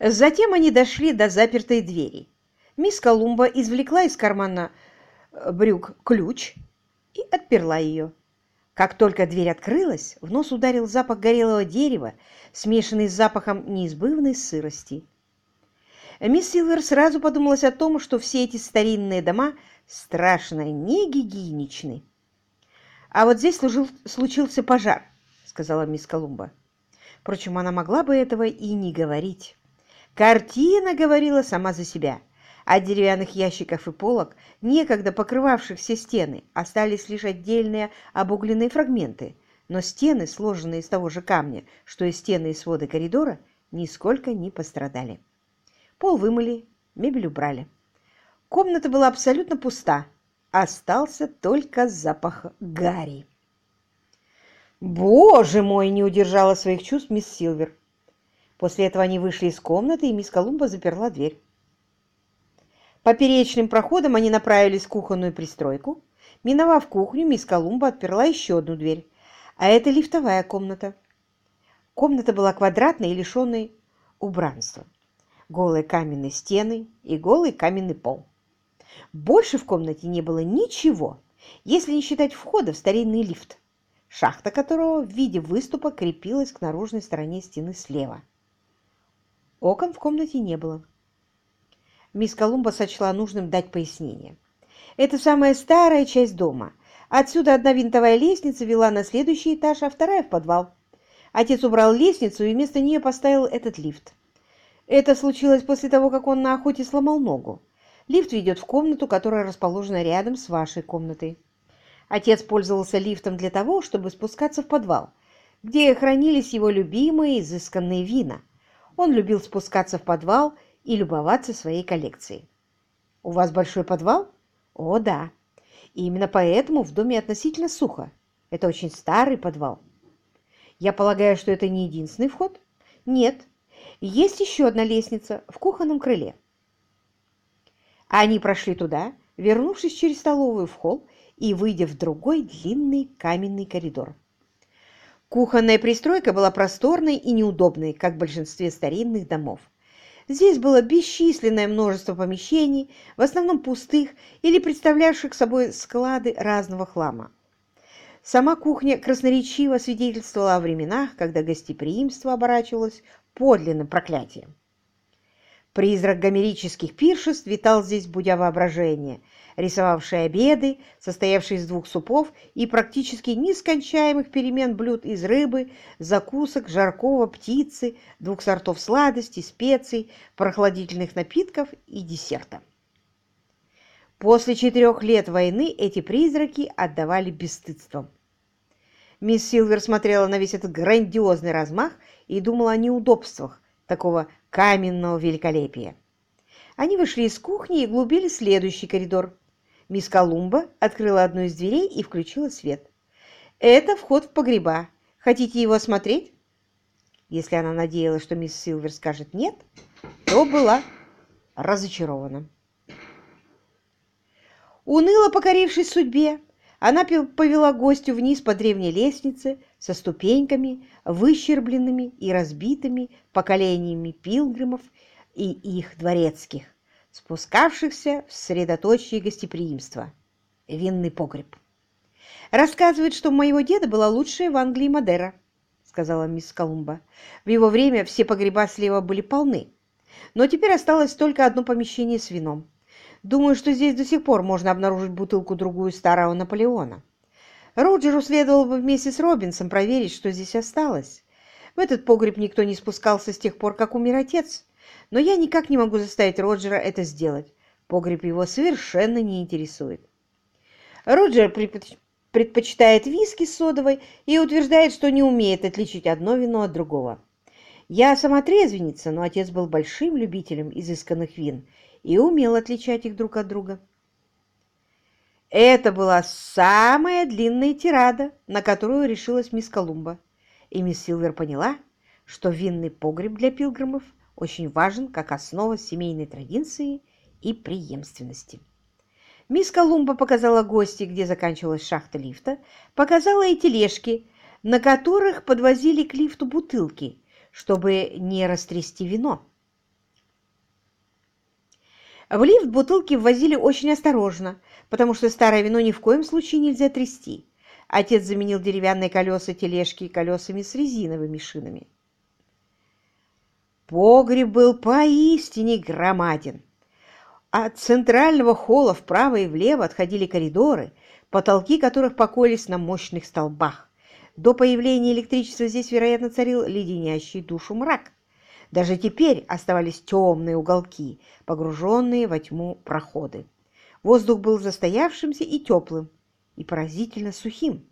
Затем они дошли до запертой двери. Мисс Колумба извлекла из кармана э, брюк ключ и отперла ее. Как только дверь открылась, в нос ударил запах горелого дерева, смешанный с запахом неизбывной сырости. Мисс Силвер сразу подумалась о том, что все эти старинные дома страшно негигиеничны. «А вот здесь служил, случился пожар», — сказала мисс Колумба. Впрочем, она могла бы этого и не говорить. Картина говорила сама за себя. От деревянных ящиков и полок, некогда покрывавших все стены, остались лишь отдельные обугленные фрагменты, но стены, сложенные из того же камня, что и стены и своды коридора, нисколько не пострадали. Пол вымыли, мебель убрали. Комната была абсолютно пуста, остался только запах гари. «Боже мой!» — не удержала своих чувств мисс Силвер. После этого они вышли из комнаты, и мисс Колумба заперла дверь. Поперечным проходом они направились в кухонную пристройку. Миновав кухню, мисс Колумба отперла еще одну дверь, а это лифтовая комната. Комната была квадратной и лишенной убранства. Голые каменные стены и голый каменный пол. Больше в комнате не было ничего, если не считать входа в старинный лифт, шахта которого в виде выступа крепилась к наружной стороне стены слева. Окон в комнате не было. Мисс Колумба сочла нужным дать пояснение. Это самая старая часть дома. Отсюда одна винтовая лестница вела на следующий этаж, а вторая в подвал. Отец убрал лестницу и вместо нее поставил этот лифт. Это случилось после того, как он на охоте сломал ногу. Лифт ведет в комнату, которая расположена рядом с вашей комнатой. Отец пользовался лифтом для того, чтобы спускаться в подвал, где хранились его любимые изысканные вина – он любил спускаться в подвал и любоваться своей коллекцией. «У вас большой подвал?» «О, да. И именно поэтому в доме относительно сухо. Это очень старый подвал». «Я полагаю, что это не единственный вход?» «Нет. Есть еще одна лестница в кухонном крыле». Они прошли туда, вернувшись через столовую в холл и выйдя в другой длинный каменный коридор. Кухонная пристройка была просторной и неудобной, как в большинстве старинных домов. Здесь было бесчисленное множество помещений, в основном пустых или представлявших собой склады разного хлама. Сама кухня красноречиво свидетельствовала о временах, когда гостеприимство оборачивалось подлинным проклятием. Призрак гомерических пиршеств витал здесь, будя воображение – рисовавший обеды, состоявшие из двух супов и практически нескончаемых перемен блюд из рыбы, закусок, жаркого, птицы, двух сортов сладостей, специй, прохладительных напитков и десерта. После четырех лет войны эти призраки отдавали бесстыдством. Мисс Силвер смотрела на весь этот грандиозный размах и думала о неудобствах такого каменного великолепия. Они вышли из кухни и глубили следующий коридор, Мисс Колумба открыла одну из дверей и включила свет. «Это вход в погреба. Хотите его осмотреть?» Если она надеялась, что мисс Силвер скажет «нет», то была разочарована. Уныло покорившись судьбе, она повела гостю вниз по древней лестнице со ступеньками, выщербленными и разбитыми поколениями пилгримов и их дворецких спускавшихся в средоточие гостеприимства – винный погреб. «Рассказывает, что у моего деда была лучшая в Англии Мадера», – сказала мисс Колумба. «В его время все погреба слева были полны, но теперь осталось только одно помещение с вином. Думаю, что здесь до сих пор можно обнаружить бутылку-другую старого Наполеона. Роджеру следовало бы вместе с Робинсом проверить, что здесь осталось. В этот погреб никто не спускался с тех пор, как умер отец, но я никак не могу заставить Роджера это сделать. Погреб его совершенно не интересует. Роджер предпочитает виски с содовой и утверждает, что не умеет отличить одно вино от другого. Я сама трезвенница, но отец был большим любителем изысканных вин и умел отличать их друг от друга. Это была самая длинная тирада, на которую решилась мисс Колумба, и мисс Силвер поняла, что винный погреб для пилгримов – очень важен как основа семейной традиции и преемственности. Мисс Колумба показала гости, где заканчивалась шахта лифта, показала и тележки, на которых подвозили к лифту бутылки, чтобы не растрясти вино. В лифт бутылки ввозили очень осторожно, потому что старое вино ни в коем случае нельзя трясти. Отец заменил деревянные колеса тележки колесами с резиновыми шинами. Погреб был поистине громаден. От центрального холла вправо и влево отходили коридоры, потолки которых покоились на мощных столбах. До появления электричества здесь, вероятно, царил леденящий душу мрак. Даже теперь оставались темные уголки, погруженные во тьму проходы. Воздух был застоявшимся и теплым, и поразительно сухим.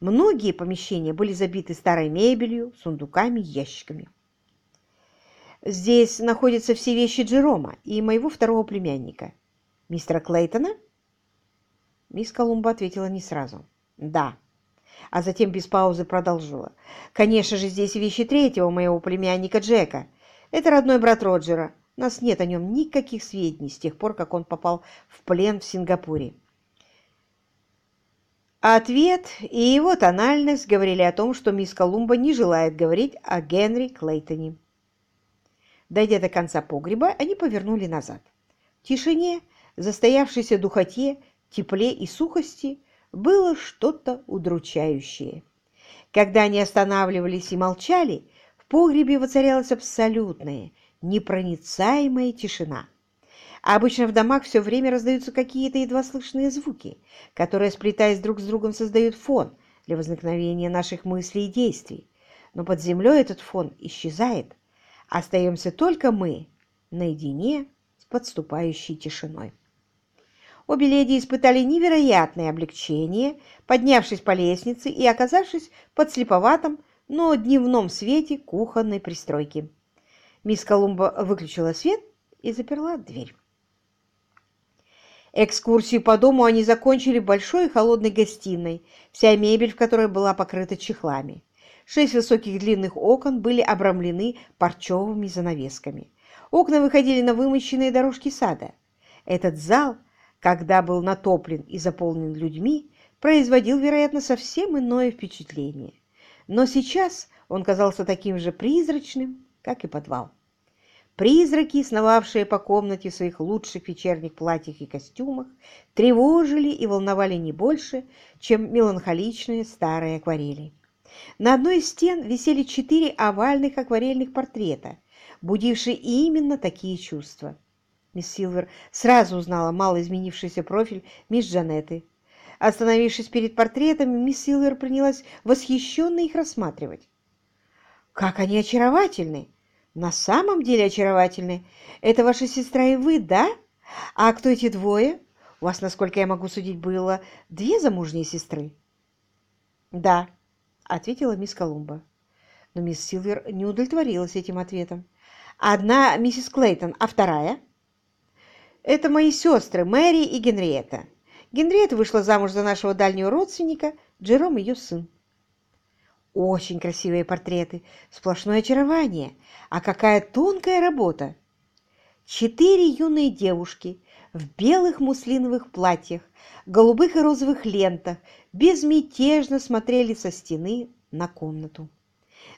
Многие помещения были забиты старой мебелью, сундуками ящиками. Здесь находятся все вещи Джерома и моего второго племянника. Мистера Клейтона? Мисс Колумба ответила не сразу. Да. А затем без паузы продолжила. Конечно же, здесь вещи третьего моего племянника Джека. Это родной брат Роджера. У нас нет о нем никаких сведений с тех пор, как он попал в плен в Сингапуре. Ответ и его тональность говорили о том, что мисс Колумба не желает говорить о Генри Клейтоне. Дойдя до конца погреба, они повернули назад. В тишине, застоявшейся духоте, тепле и сухости было что-то удручающее. Когда они останавливались и молчали, в погребе воцарялась абсолютная, непроницаемая тишина. А обычно в домах все время раздаются какие-то едва слышные звуки, которые, сплетаясь друг с другом, создают фон для возникновения наших мыслей и действий. Но под землей этот фон исчезает, Остаемся только мы, наедине с подступающей тишиной. Обе леди испытали невероятное облегчение, поднявшись по лестнице и оказавшись под слеповатым, но дневном свете кухонной пристройки. Мисс Колумба выключила свет и заперла дверь. Экскурсию по дому они закончили большой холодной гостиной, вся мебель в которой была покрыта чехлами. Шесть высоких длинных окон были обрамлены парчевыми занавесками. Окна выходили на вымощенные дорожки сада. Этот зал, когда был натоплен и заполнен людьми, производил, вероятно, совсем иное впечатление. Но сейчас он казался таким же призрачным, как и подвал. Призраки, сновавшие по комнате в своих лучших вечерних платьях и костюмах, тревожили и волновали не больше, чем меланхоличные старые акварели. На одной из стен висели четыре овальных акварельных портрета, будившие именно такие чувства. Мисс Силвер сразу узнала мало изменившийся профиль мисс Джанетты. Остановившись перед портретами, мисс Силвер принялась восхищенно их рассматривать. «Как они очаровательны! На самом деле очаровательны! Это ваша сестра и вы, да? А кто эти двое? У вас, насколько я могу судить, было две замужние сестры?» «Да», ответила мисс Колумба. Но мисс Силвер не удовлетворилась этим ответом. «Одна миссис Клейтон, а вторая?» «Это мои сестры Мэри и Генриетта. Генриетта вышла замуж за нашего дальнего родственника, Джером ее сын». «Очень красивые портреты, сплошное очарование. А какая тонкая работа!» Четыре юные девушки в белых муслиновых платьях, голубых и розовых лентах безмятежно смотрели со стены на комнату.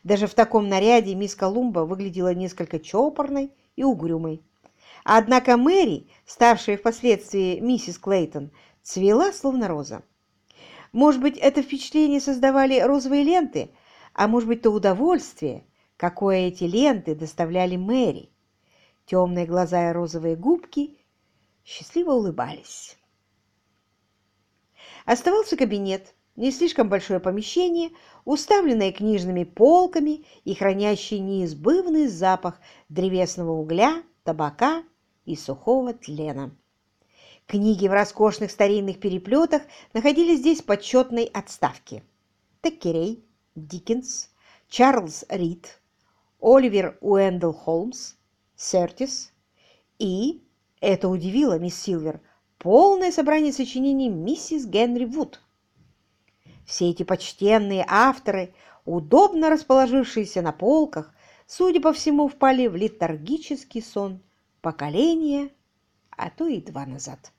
Даже в таком наряде мисс Колумба выглядела несколько чопорной и угрюмой. Однако Мэри, ставшая впоследствии миссис Клейтон, цвела словно роза. Может быть, это впечатление создавали розовые ленты, а может быть, то удовольствие, какое эти ленты доставляли Мэри. Темные глаза и розовые губки счастливо улыбались. Оставался кабинет, не слишком большое помещение, уставленное книжными полками и хранящее неизбывный запах древесного угля, табака и сухого тлена. Книги в роскошных старинных переплетах находились здесь в почетной отставке. Теккерей, Диккенс, Чарльз Рид, Оливер Уэндell Холмс, Сертис и, это удивило мисс Силвер, полное собрание сочинений миссис Генри Вуд. Все эти почтенные авторы, удобно расположившиеся на полках, судя по всему, впали в летаргический сон поколения, а то и два назад.